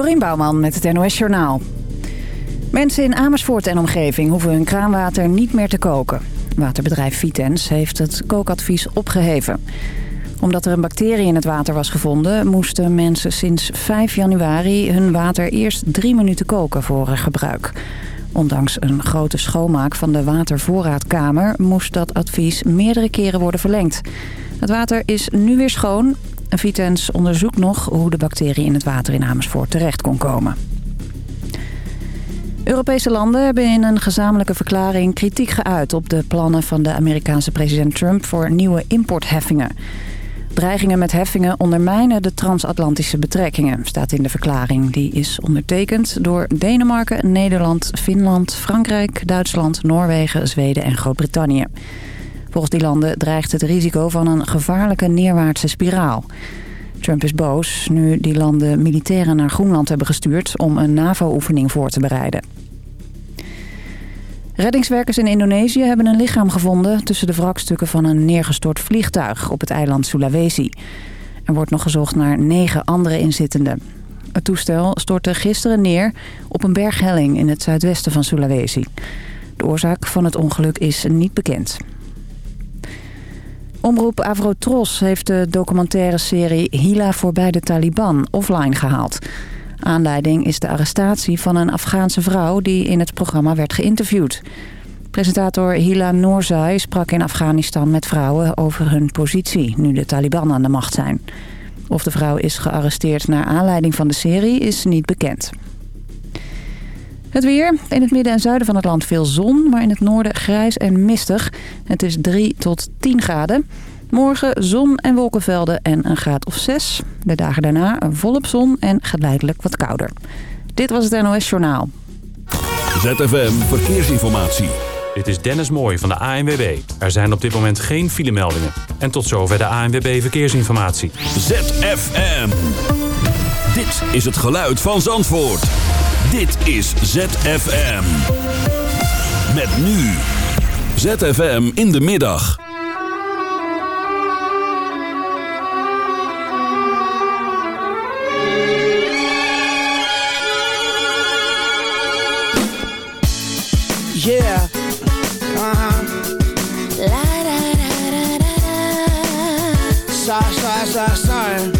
Dorien Bouwman met het NOS Journaal. Mensen in Amersfoort en omgeving hoeven hun kraanwater niet meer te koken. Waterbedrijf Vitens heeft het kookadvies opgeheven. Omdat er een bacterie in het water was gevonden... moesten mensen sinds 5 januari hun water eerst drie minuten koken voor gebruik. Ondanks een grote schoonmaak van de watervoorraadkamer... moest dat advies meerdere keren worden verlengd. Het water is nu weer schoon. Vitens onderzoekt nog hoe de bacterie in het water in Amersfoort terecht kon komen. Europese landen hebben in een gezamenlijke verklaring kritiek geuit op de plannen van de Amerikaanse president Trump voor nieuwe importheffingen. Dreigingen met heffingen ondermijnen de transatlantische betrekkingen, staat in de verklaring. Die is ondertekend door Denemarken, Nederland, Finland, Frankrijk, Duitsland, Noorwegen, Zweden en Groot-Brittannië. Volgens die landen dreigt het risico van een gevaarlijke neerwaartse spiraal. Trump is boos nu die landen militairen naar Groenland hebben gestuurd om een NAVO-oefening voor te bereiden. Reddingswerkers in Indonesië hebben een lichaam gevonden tussen de wrakstukken van een neergestort vliegtuig op het eiland Sulawesi. Er wordt nog gezocht naar negen andere inzittenden. Het toestel stortte gisteren neer op een berghelling in het zuidwesten van Sulawesi. De oorzaak van het ongeluk is niet bekend. Omroep Avrotros heeft de documentaire serie Hila voorbij de Taliban offline gehaald. Aanleiding is de arrestatie van een Afghaanse vrouw die in het programma werd geïnterviewd. Presentator Hila Noorzai sprak in Afghanistan met vrouwen over hun positie nu de Taliban aan de macht zijn. Of de vrouw is gearresteerd naar aanleiding van de serie is niet bekend. Het weer. In het midden en zuiden van het land veel zon, maar in het noorden grijs en mistig. Het is 3 tot 10 graden. Morgen zon en wolkenvelden en een graad of 6. De dagen daarna volop zon en geleidelijk wat kouder. Dit was het NOS Journaal. ZFM Verkeersinformatie. Dit is Dennis Mooij van de ANWB. Er zijn op dit moment geen filemeldingen. En tot zover de ANWB Verkeersinformatie. ZFM. Dit is het geluid van Zandvoort. Dit is ZFM. Met nu. ZFM in de middag. Yeah. Uh-huh. La da da da da da. Sorry, sorry, sorry, sorry.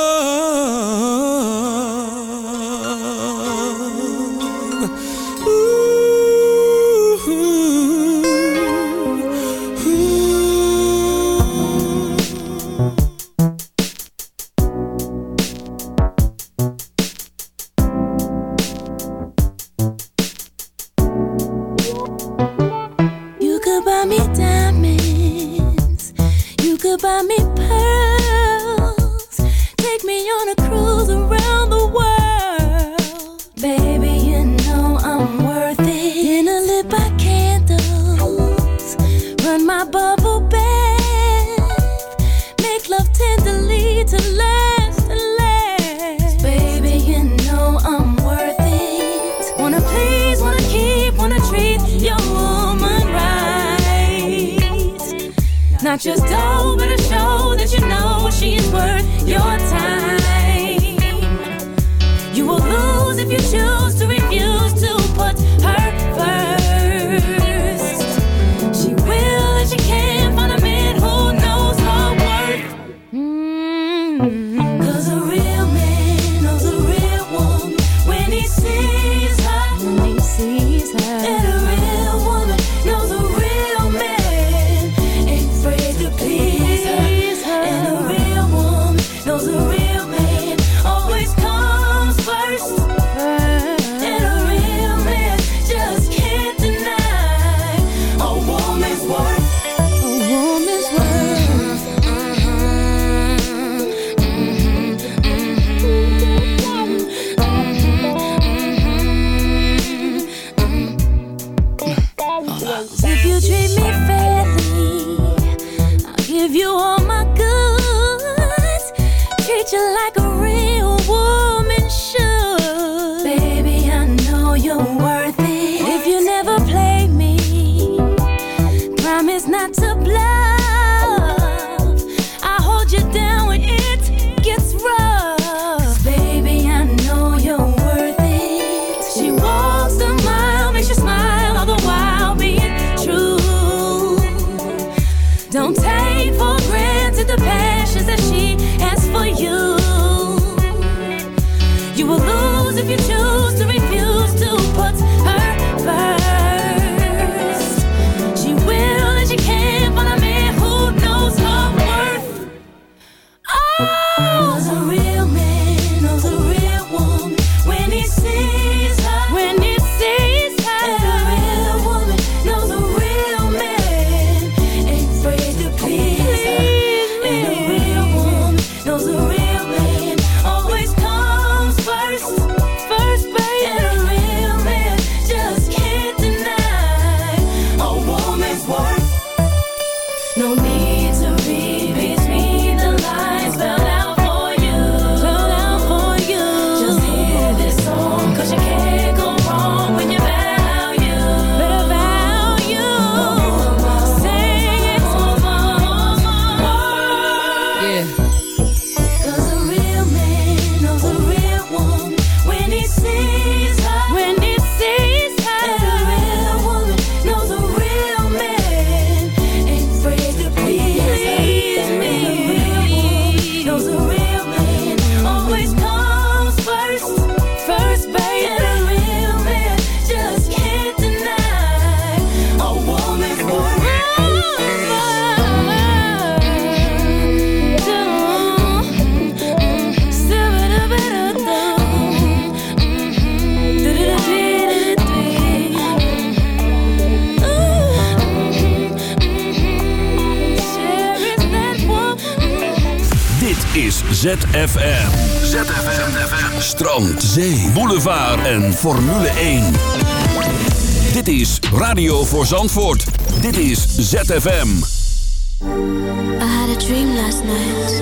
ZFM. ZFM. ZFM. Strand, zee, boulevard en Formule 1. Dit is Radio voor Zandvoort. Dit is ZFM. I had a dream last night.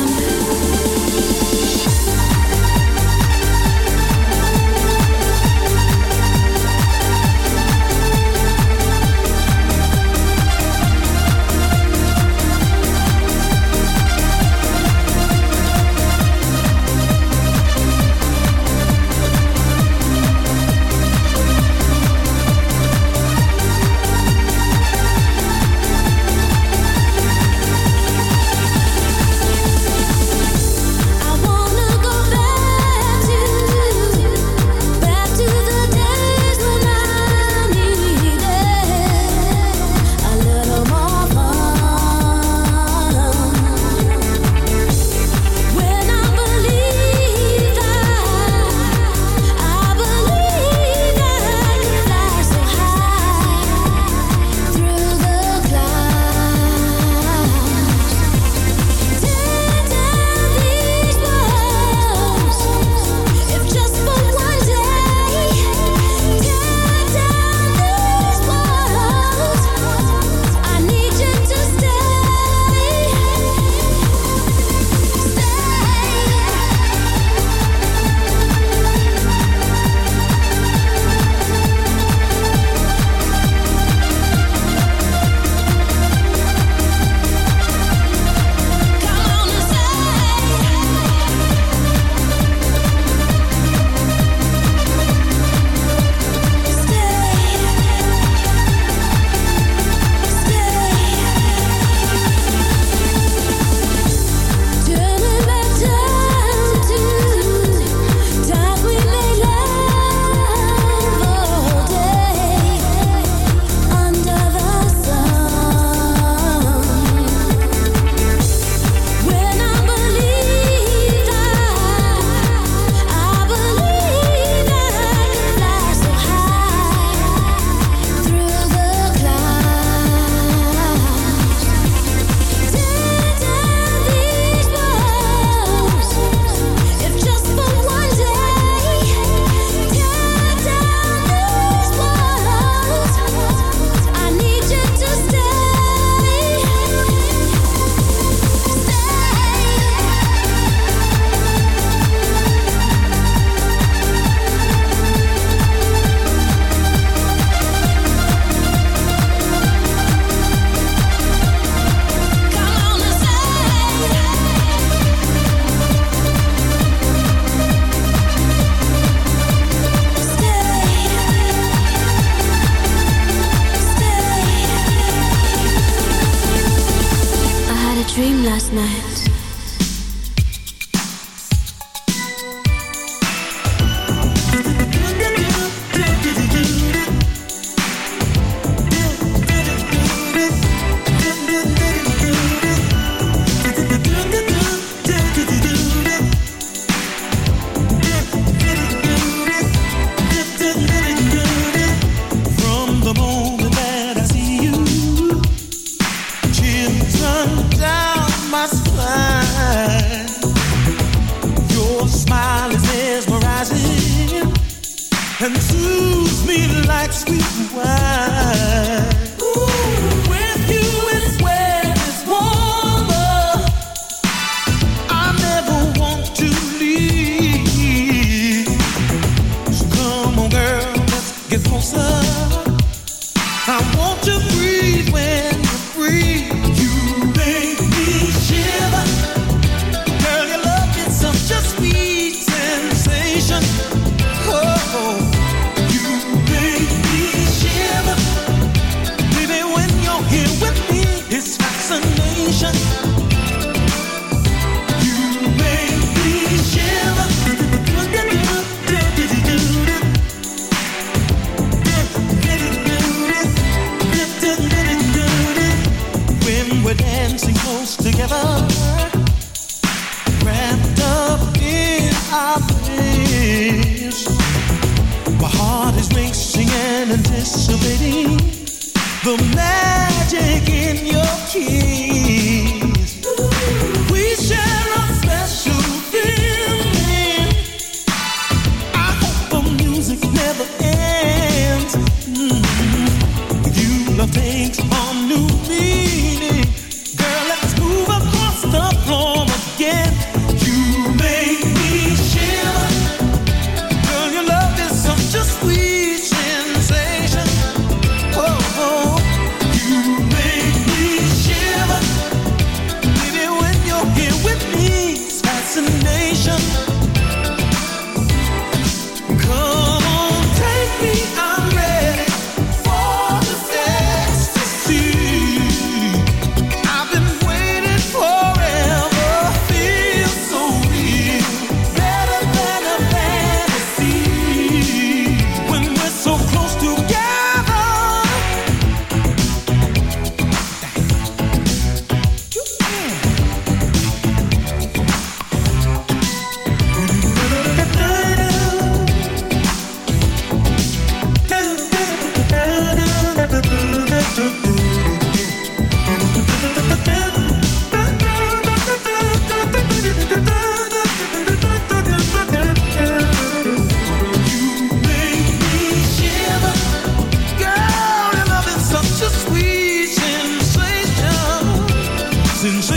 The magic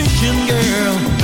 Sensation, girl.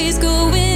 Always go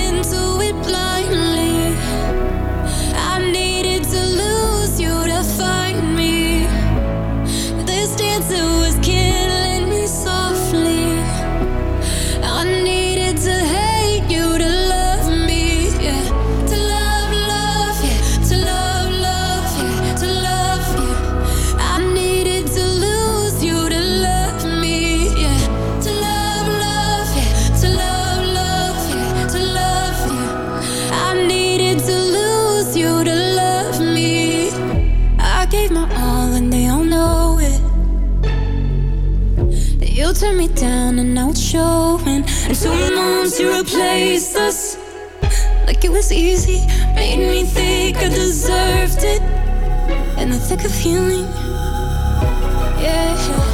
Turned me down and it's showing. And two months you replaced us. Like it was easy, made me think I deserved it. In the thick of healing, yeah.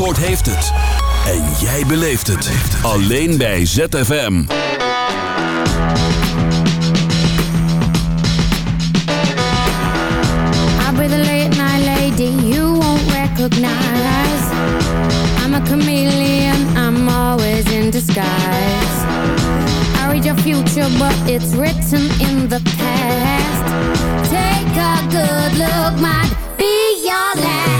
Zandvoort heeft het. En jij beleeft het. Alleen bij ZFM. I'll be the late night lady you won't recognize. I'm a chameleon, I'm always in disguise. I read your future, but it's written in the past. Take a good look, might be your last.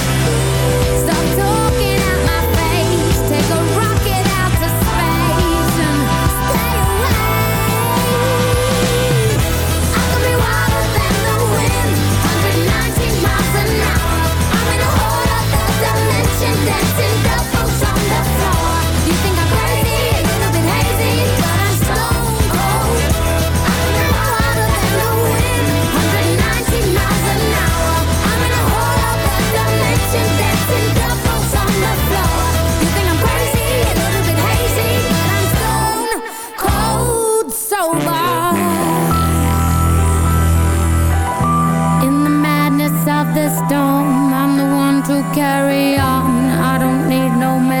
Stone. I'm the one to carry on. I don't need no medicine.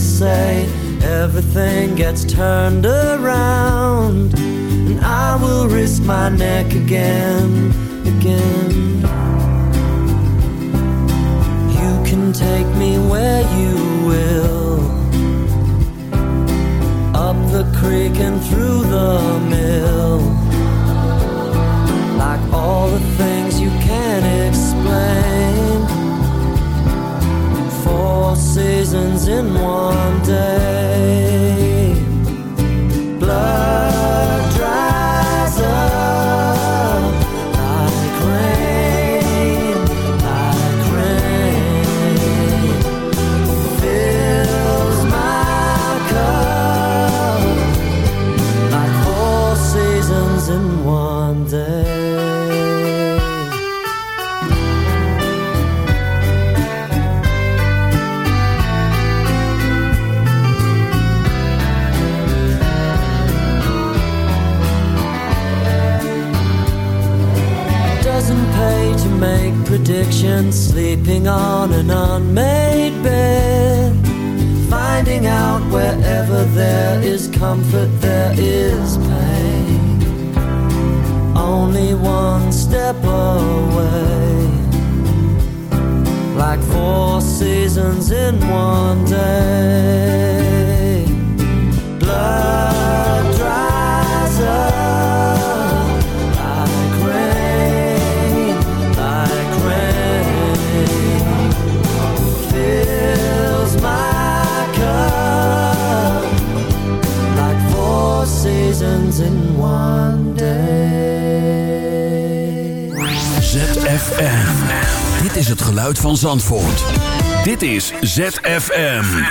say everything gets turned around, and I will risk my neck again, again. ZFM.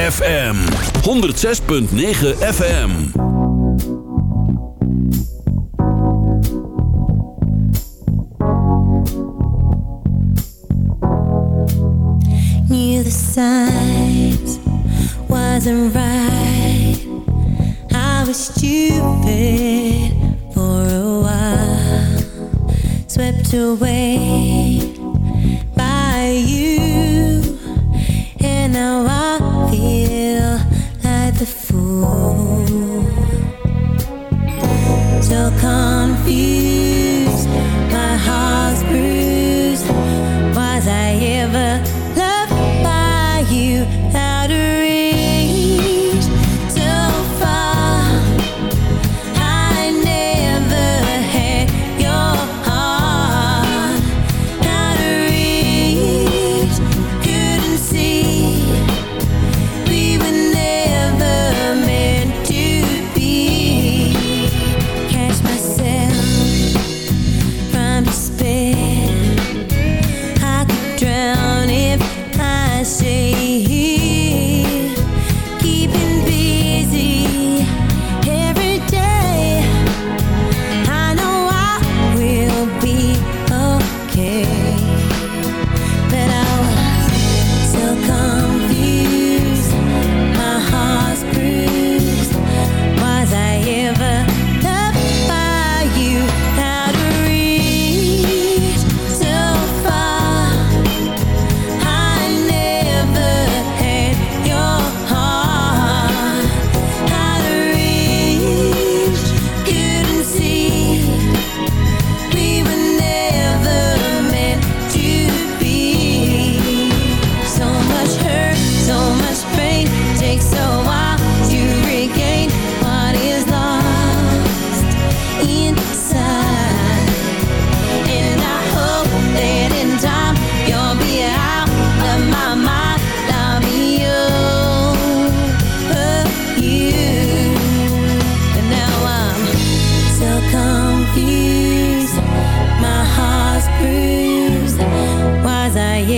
ZFM 106.9 FM.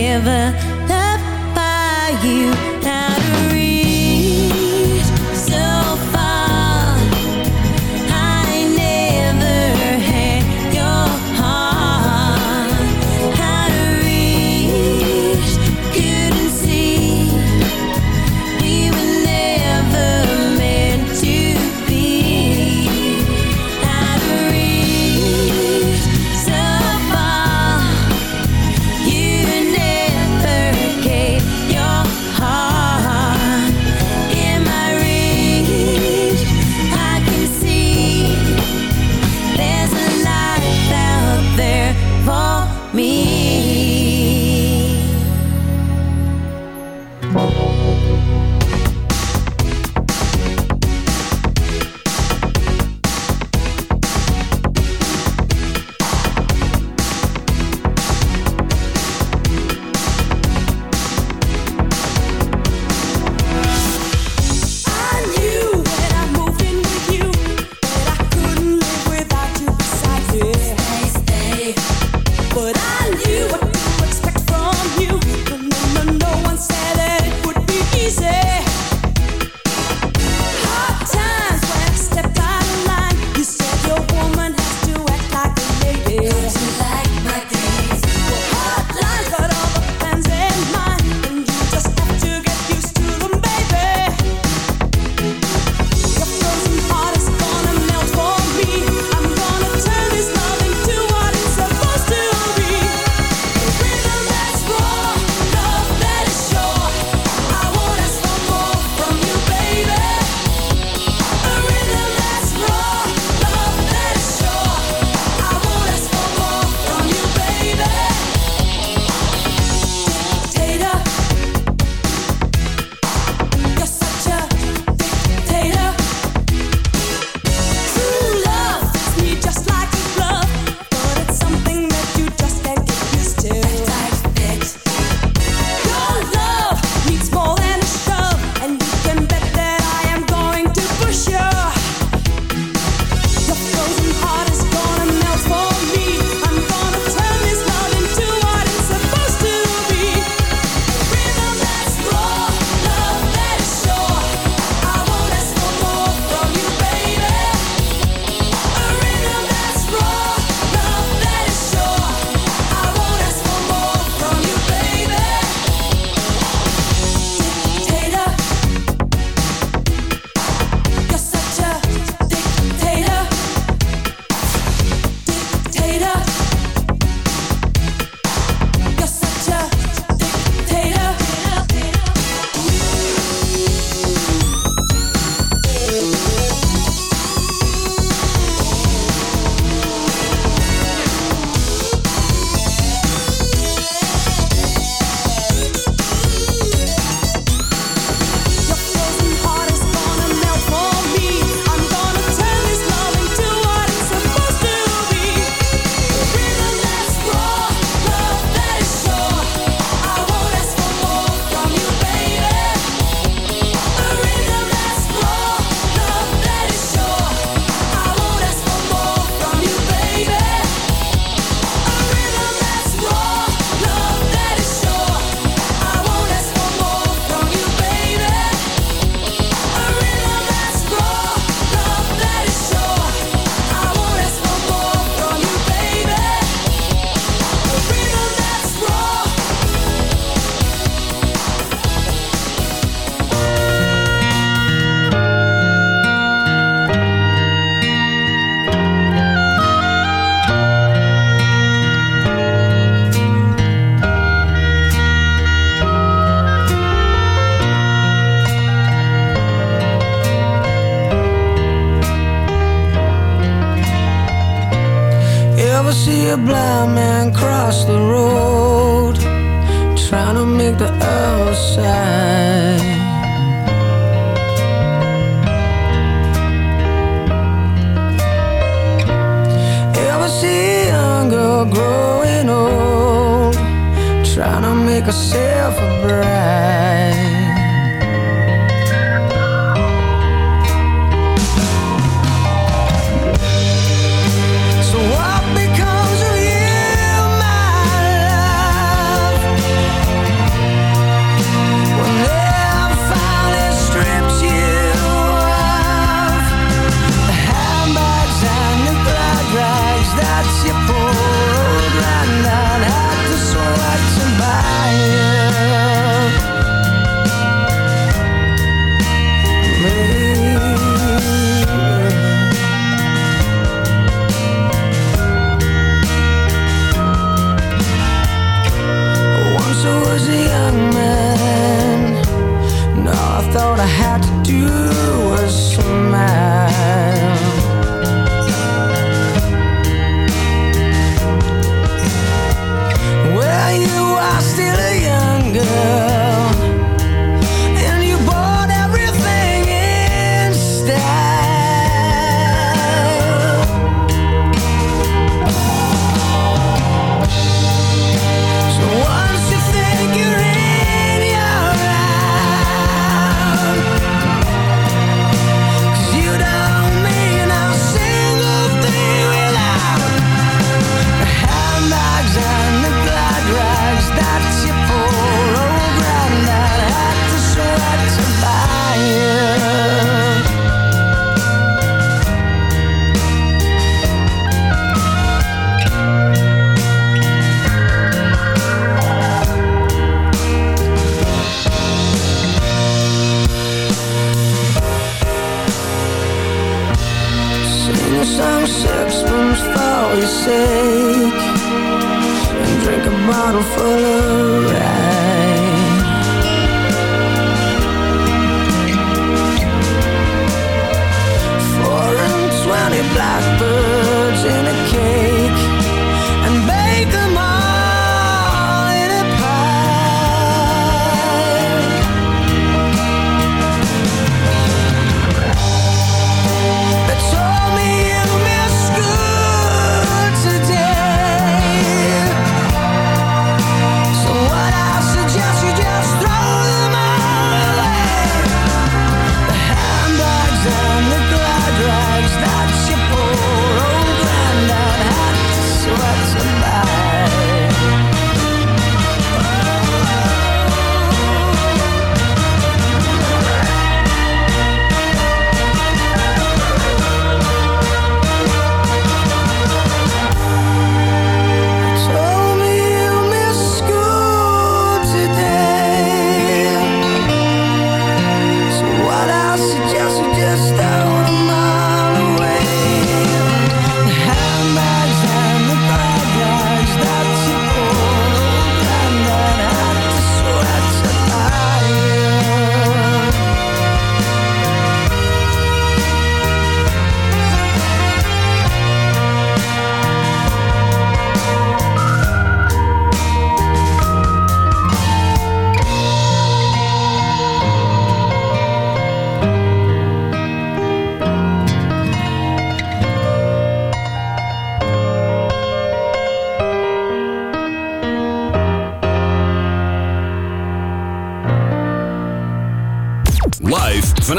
ever love by you.